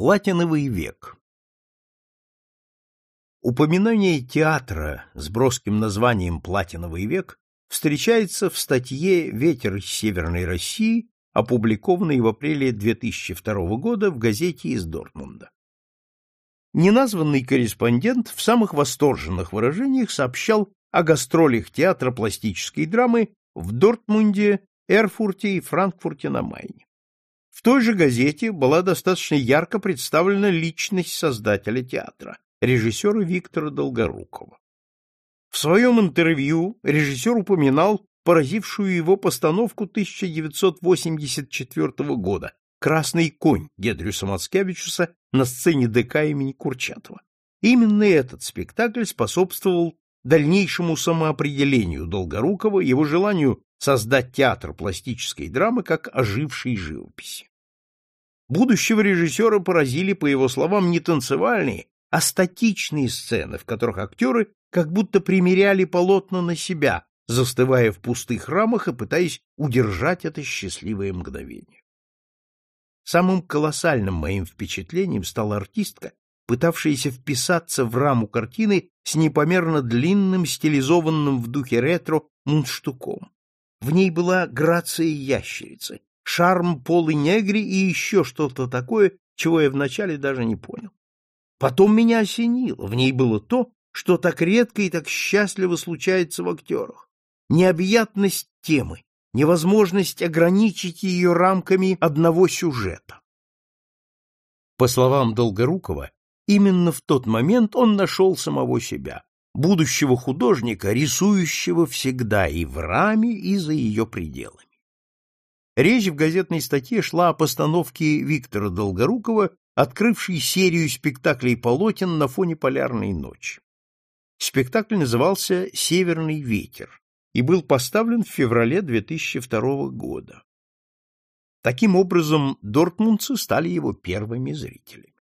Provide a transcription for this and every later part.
Платиновый век Упоминание театра с броским названием «Платиновый век» встречается в статье «Ветер из Северной России», опубликованной в апреле 2002 года в газете из Дортмунда. Неназванный корреспондент в самых восторженных выражениях сообщал о гастролях театра пластической драмы в Дортмунде, Эрфурте и Франкфурте на Майне. В той же газете была достаточно ярко представлена личность создателя театра, режиссера Виктора Долгорукова. В своем интервью режиссер упоминал поразившую его постановку 1984 года «Красный конь» Гедрюса Мацкевичуса на сцене ДК имени Курчатова. Именно этот спектакль способствовал дальнейшему самоопределению Долгорукова, его желанию создать театр пластической драмы как ожившей живописи. Будущего режиссера поразили, по его словам, не танцевальные, а статичные сцены, в которых актеры как будто примеряли полотна на себя, застывая в пустых рамах и пытаясь удержать это счастливое мгновение. Самым колоссальным моим впечатлением стала артистка, пытавшаяся вписаться в раму картины с непомерно длинным, стилизованным в духе ретро мундштуком. В ней была грация ящерицы, шарм полы негри и еще что-то такое, чего я вначале даже не понял. Потом меня осенило, в ней было то, что так редко и так счастливо случается в актерах. Необъятность темы, невозможность ограничить ее рамками одного сюжета. По словам Долгорукова, именно в тот момент он нашел самого себя, будущего художника, рисующего всегда и в раме, и за ее пределами. Речь в газетной статье шла о постановке Виктора Долгорукова открывший серию спектаклей полотен на фоне полярной ночи. Спектакль назывался «Северный ветер» и был поставлен в феврале 2002 года. Таким образом, дортмундцы стали его первыми зрителями.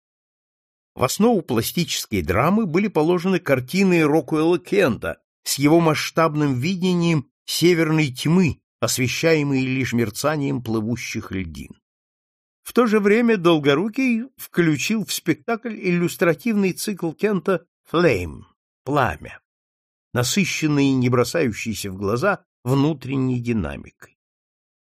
В основу пластической драмы были положены картины Рокуэлла Кента с его масштабным видением северной тьмы, освещаемой лишь мерцанием плывущих льдин. В то же время Долгорукий включил в спектакль иллюстративный цикл Кента «Flame» — «Пламя», насыщенный и не бросающийся в глаза внутренней динамикой.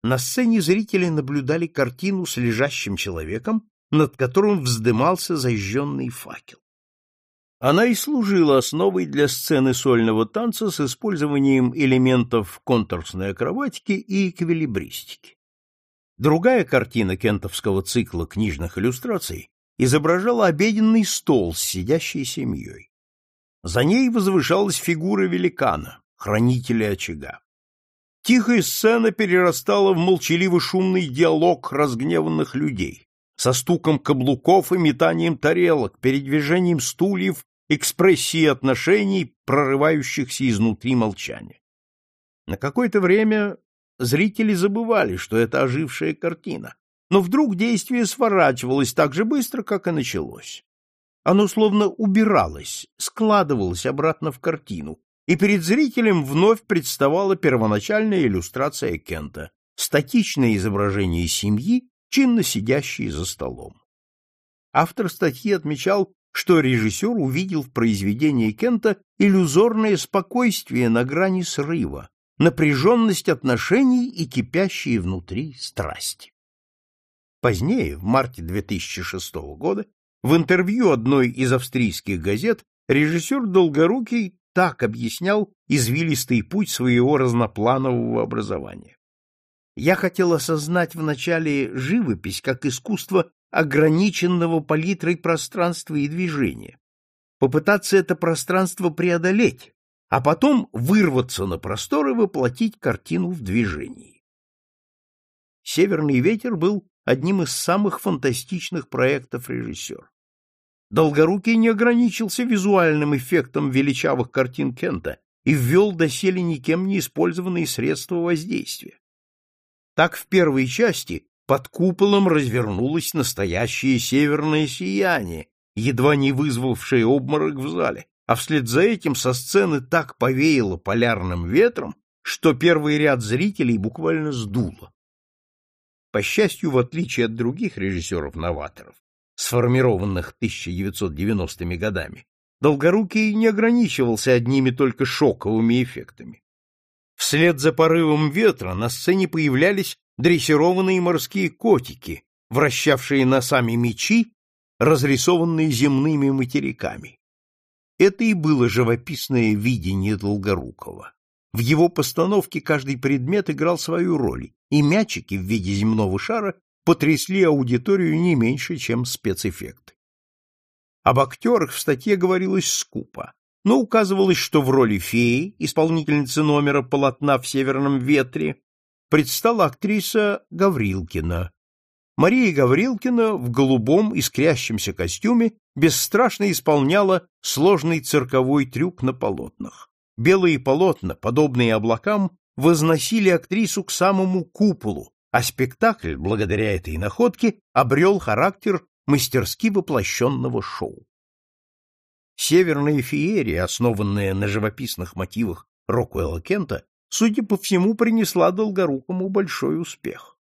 На сцене зрители наблюдали картину с лежащим человеком, над которым вздымался зажженный факел. Она и служила основой для сцены сольного танца с использованием элементов контурсной акробатики и эквилибристики. Другая картина кентовского цикла книжных иллюстраций изображала обеденный стол с сидящей семьей. За ней возвышалась фигура великана, хранителя очага. Тихая сцена перерастала в молчаливо-шумный диалог разгневанных людей, со стуком каблуков и метанием тарелок, передвижением стульев, экспрессией отношений, прорывающихся изнутри молчания. На какое-то время зрители забывали, что это ожившая картина. Но вдруг действие сворачивалось так же быстро, как и началось. Оно словно убиралось, складывалось обратно в картину, и перед зрителем вновь представала первоначальная иллюстрация Кента, статичное изображение семьи, чинно сидящей за столом. Автор статьи отмечал, что режиссер увидел в произведении Кента иллюзорное спокойствие на грани срыва, напряженность отношений и кипящие внутри страсти. Позднее, в марте 2006 года, в интервью одной из австрийских газет режиссер Долгорукий так объяснял извилистый путь своего разнопланового образования. Я хотел осознать вначале живопись как искусство ограниченного палитрой пространства и движения, попытаться это пространство преодолеть, а потом вырваться на простор и воплотить картину в движении. «Северный ветер» был одним из самых фантастичных проектов режиссера. Долгорукий не ограничился визуальным эффектом величавых картин Кента и ввел доселе никем не использованные средства воздействия. Так в первой части под куполом развернулось настоящее северное сияние, едва не вызвавшее обморок в зале, а вслед за этим со сцены так повеяло полярным ветром, что первый ряд зрителей буквально сдуло. По счастью, в отличие от других режиссеров-новаторов, сформированных 1990-ми годами, Долгорукий не ограничивался одними только шоковыми эффектами. Вслед за порывом ветра на сцене появлялись дрессированные морские котики, вращавшие носами мечи, разрисованные земными материками. Это и было живописное видение Долгорукова. В его постановке каждый предмет играл свою роль, и мячики в виде земного шара потрясли аудиторию не меньше, чем спецэффекты. Об актерах в статье говорилось скупо, но указывалось, что в роли феи, исполнительницы номера полотна в «Северном ветре», предстала актриса Гаврилкина. Мария Гаврилкина в голубом искрящемся костюме бесстрашно исполняла сложный цирковой трюк на полотнах. Белые полотна, подобные облакам, возносили актрису к самому куполу, а спектакль, благодаря этой находке, обрел характер мастерски воплощенного шоу. Северная феерия, основанная на живописных мотивах Роквелла Кента, судя по всему, принесла Долгорукому большой успех.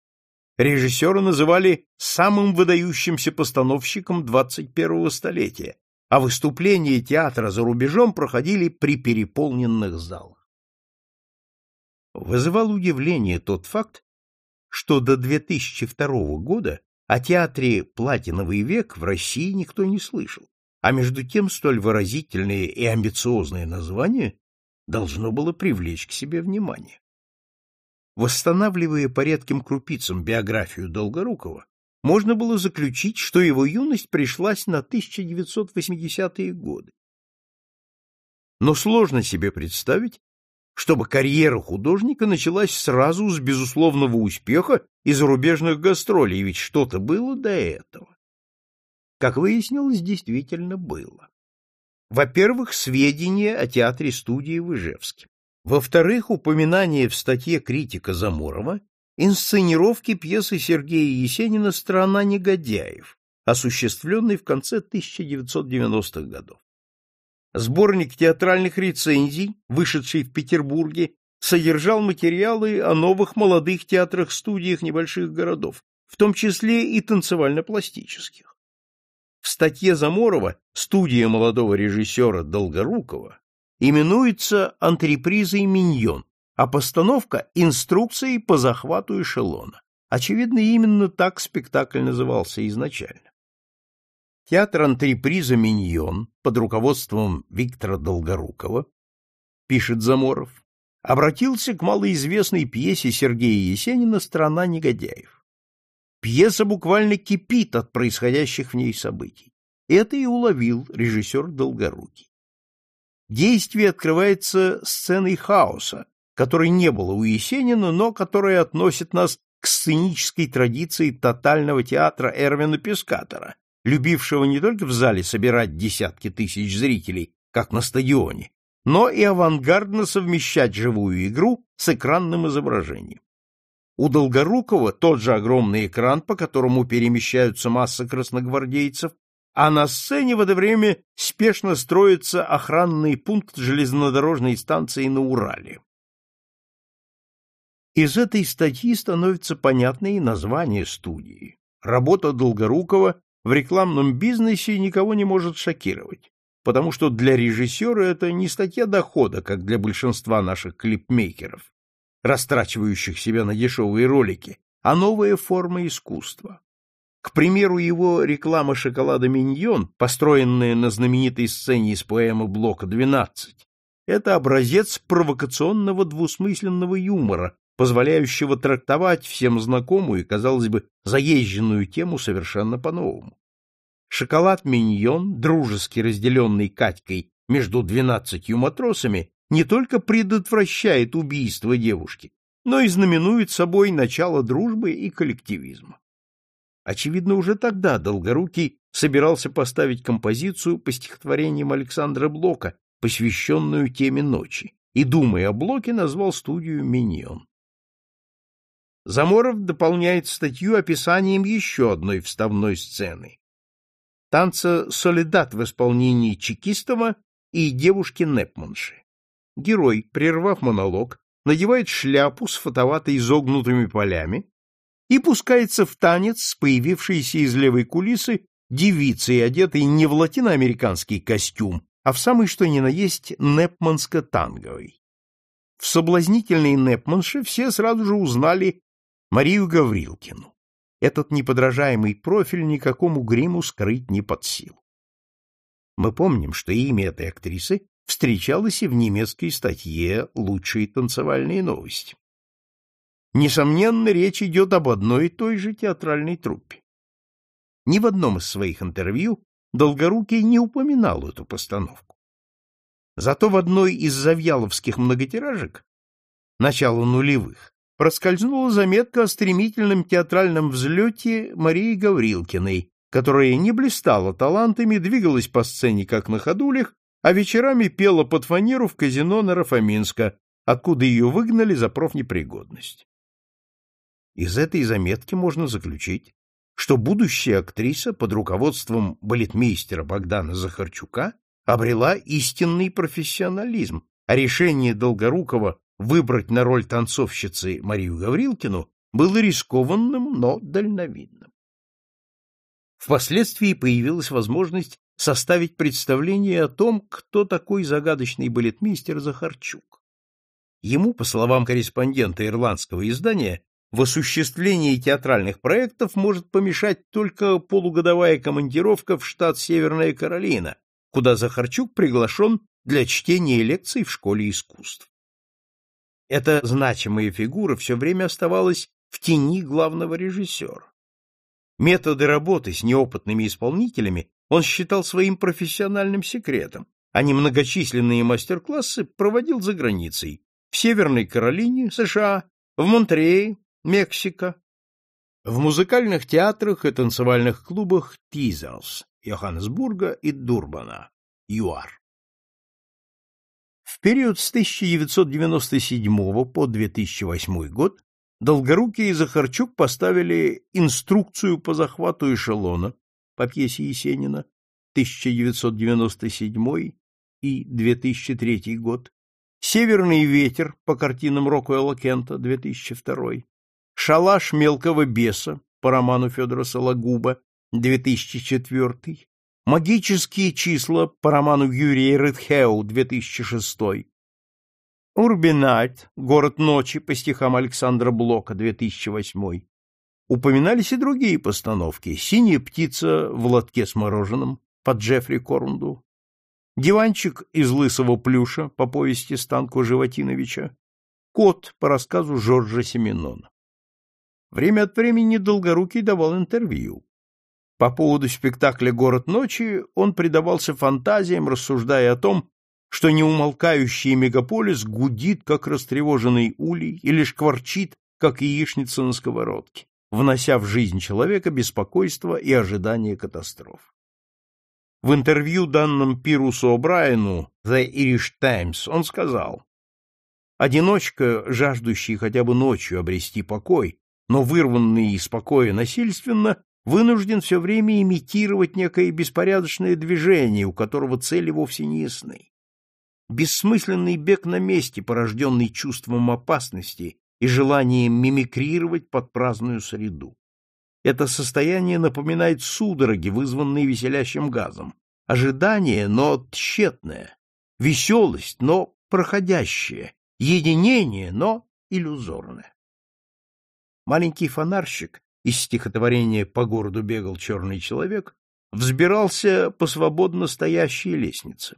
Режиссера называли самым выдающимся постановщиком 21-го столетия, а выступления театра за рубежом проходили при переполненных залах. Вызывал удивление тот факт, что до 2002 года о театре «Платиновый век» в России никто не слышал, а между тем столь выразительное и амбициозное название должно было привлечь к себе внимание. Восстанавливая по редким крупицам биографию Долгорукова, можно было заключить, что его юность пришлась на 1980-е годы. Но сложно себе представить, чтобы карьера художника началась сразу с безусловного успеха и зарубежных гастролей, ведь что-то было до этого. Как выяснилось, действительно было. Во-первых, сведения о театре-студии в Ижевске. Во-вторых, упоминание в статье критика Заморова инсценировки пьесы Сергея Есенина «Страна негодяев», осуществленной в конце 1990-х годов. Сборник театральных рецензий, вышедший в Петербурге, содержал материалы о новых молодых театрах-студиях небольших городов, в том числе и танцевально-пластических. В статье Заморова студия молодого режиссера Долгорукова именуется антрепризой «Миньон», а постановка — инструкцией по захвату эшелона. Очевидно, именно так спектакль назывался изначально. Театр антреприза «Миньон» под руководством Виктора Долгорукова, пишет Заморов, обратился к малоизвестной пьесе Сергея Есенина «Страна негодяев». Пьеса буквально кипит от происходящих в ней событий. Это и уловил режиссер Долгорукий. Действие открывается сценой хаоса, которой не было у Есенина, но которая относит нас к сценической традиции тотального театра Эрвина Пескатора, любившего не только в зале собирать десятки тысяч зрителей, как на стадионе, но и авангардно совмещать живую игру с экранным изображением. У Долгорукова тот же огромный экран, по которому перемещаются масса красногвардейцев, а на сцене в это время спешно строится охранный пункт железнодорожной станции на Урале. Из этой статьи становится понятно и название студии. Работа Долгорукова в рекламном бизнесе никого не может шокировать, потому что для режиссера это не статья дохода, как для большинства наших клипмейкеров, растрачивающих себя на дешевые ролики, а новая форма искусства. К примеру, его реклама шоколада «Миньон», построенная на знаменитой сцене из поэмы Блока «12», это образец провокационного двусмысленного юмора, позволяющего трактовать всем знакомую и, казалось бы, заезженную тему совершенно по-новому. Шоколад «Миньон», дружески разделенный Катькой между двенадцатью матросами, не только предотвращает убийство девушки, но и знаменует собой начало дружбы и коллективизма. Очевидно, уже тогда Долгорукий собирался поставить композицию по стихотворениям Александра Блока, посвященную теме ночи, и, думая о Блоке, назвал студию «Миньон». Заморов дополняет статью описанием еще одной вставной сцены. Танца «Солидат» в исполнении Чекистова и девушки Непманши. Герой, прервав монолог, надевает шляпу с фотовато изогнутыми полями и пускается в танец с появившейся из левой кулисы девицей, одетой не в латиноамериканский костюм, а в самый что ни на есть непманско-танговый. В соблазнительной непманше все сразу же узнали Марию Гаврилкину. Этот неподражаемый профиль никакому гриму скрыть не под силу. Мы помним, что имя этой актрисы встречалось и в немецкой статье «Лучшие танцевальные новости». Несомненно, речь идет об одной и той же театральной труппе. Ни в одном из своих интервью Долгорукий не упоминал эту постановку. Зато в одной из завьяловских многотиражек, начала нулевых, проскользнула заметка о стремительном театральном взлете Марии Гаврилкиной, которая не блистала талантами, двигалась по сцене как на ходулях, а вечерами пела под фанеру в казино на Рафаминска, откуда ее выгнали за профнепригодность. Из этой заметки можно заключить, что будущая актриса под руководством балетмейстера Богдана Захарчука обрела истинный профессионализм, а решение Долгорукова выбрать на роль танцовщицы Марию Гаврилкину было рискованным, но дальновидным. Впоследствии появилась возможность составить представление о том, кто такой загадочный балетмейстер Захарчук. Ему, по словам корреспондента ирландского издания, в осуществлении театральных проектов может помешать только полугодовая командировка в штат Северная Каролина, куда Захарчук приглашен для чтения лекций в школе искусств. Эта значимая фигура все время оставалась в тени главного режиссера. Методы работы с неопытными исполнителями он считал своим профессиональным секретом, а немногочисленные мастер-классы проводил за границей, в Северной Каролине, США, в Монтерее, Мексика, в музыкальных театрах и танцевальных клубах Тизерс, Йоханнесбурга и Дурбана, ЮАР. В период с 1997 по 2008 год Долгорукий и Захарчук поставили инструкцию по захвату эшелона по пьесе Есенина 1997 и 2003 год, Северный ветер по картинам Рокуэлла Кента 2002, Шалаш мелкого беса по роману Федора Сологуба 2004, Магические числа по роману Юрия Редхеу 2006, Урбинайт, город ночи по стихам Александра Блока 2008. Упоминались и другие постановки: Синяя птица в лотке с мороженым по Джеффри Корнду, Диванчик из лысого плюша по повести Станко Животиновича, Кот по рассказу Жоржа Семенона. Время от времени Долгорукий давал интервью. По поводу спектакля «Город ночи» он предавался фантазиям, рассуждая о том, что неумолкающий мегаполис гудит, как растревоженный улей, или шкварчит, как яичница на сковородке, внося в жизнь человека беспокойство и ожидание катастроф. В интервью, данном Пирусу О'Брайену The Irish Times, он сказал, «Одиночка, жаждущий хотя бы ночью обрести покой, но вырванный из покоя насильственно, вынужден все время имитировать некое беспорядочное движение, у которого цели вовсе не ясны бессмысленный бег на месте, порожденный чувством опасности и желанием мимикрировать под праздную среду. Это состояние напоминает судороги, вызванные веселящим газом, ожидание, но тщетное, веселость, но проходящее, единение, но иллюзорное. Маленький фонарщик из стихотворения «По городу бегал черный человек» взбирался по свободно стоящей лестнице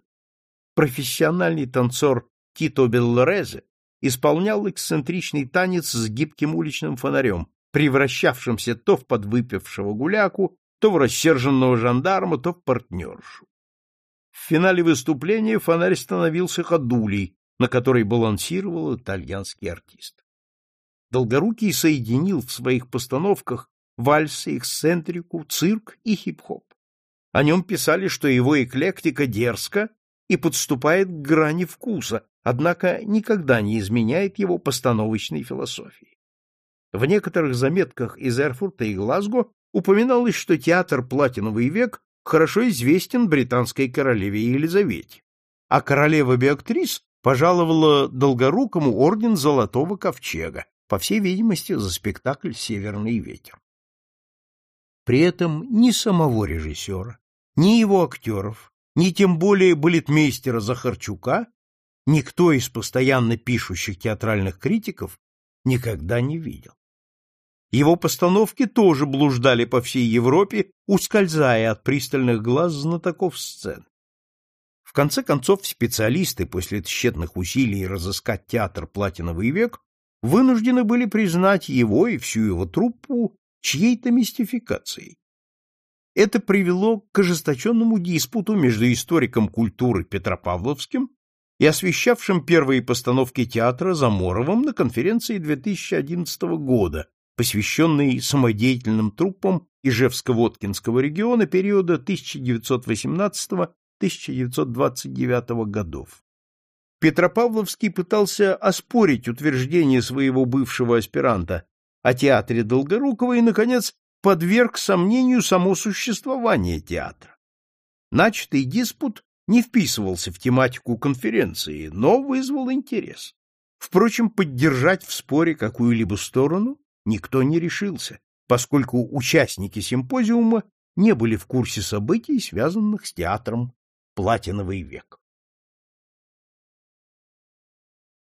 профессиональный танцор Тито Беллорезе исполнял эксцентричный танец с гибким уличным фонарем, превращавшимся то в подвыпившего гуляку, то в рассерженного жандарма, то в партнершу. В финале выступления фонарь становился ходулей, на которой балансировал итальянский артист. Долгорукий соединил в своих постановках вальсы, эксцентрику, цирк и хип-хоп. О нем писали, что его эклектика дерзка и подступает к грани вкуса, однако никогда не изменяет его постановочной философии. В некоторых заметках из Эрфурта и Глазго упоминалось, что театр «Платиновый век» хорошо известен британской королеве Елизавете, а королева Беатрис пожаловала Долгорукому орден Золотого Ковчега, по всей видимости, за спектакль «Северный ветер». При этом ни самого режиссера, ни его актеров, ни тем более балетмейстера Захарчука никто из постоянно пишущих театральных критиков никогда не видел. Его постановки тоже блуждали по всей Европе, ускользая от пристальных глаз знатоков сцен. В конце концов, специалисты после тщетных усилий разыскать театр «Платиновый век» вынуждены были признать его и всю его труппу чьей-то мистификацией. Это привело к ожесточенному диспуту между историком культуры Петропавловским и освещавшим первые постановки театра Заморовым на конференции 2011 года, посвященной самодеятельным труппам Ижевско-Воткинского региона периода 1918-1929 годов. Петропавловский пытался оспорить утверждение своего бывшего аспиранта о театре Долгорукова и, наконец, подверг сомнению само существование театра. Начатый диспут не вписывался в тематику конференции, но вызвал интерес. Впрочем, поддержать в споре какую-либо сторону никто не решился, поскольку участники симпозиума не были в курсе событий, связанных с театром «Платиновый век».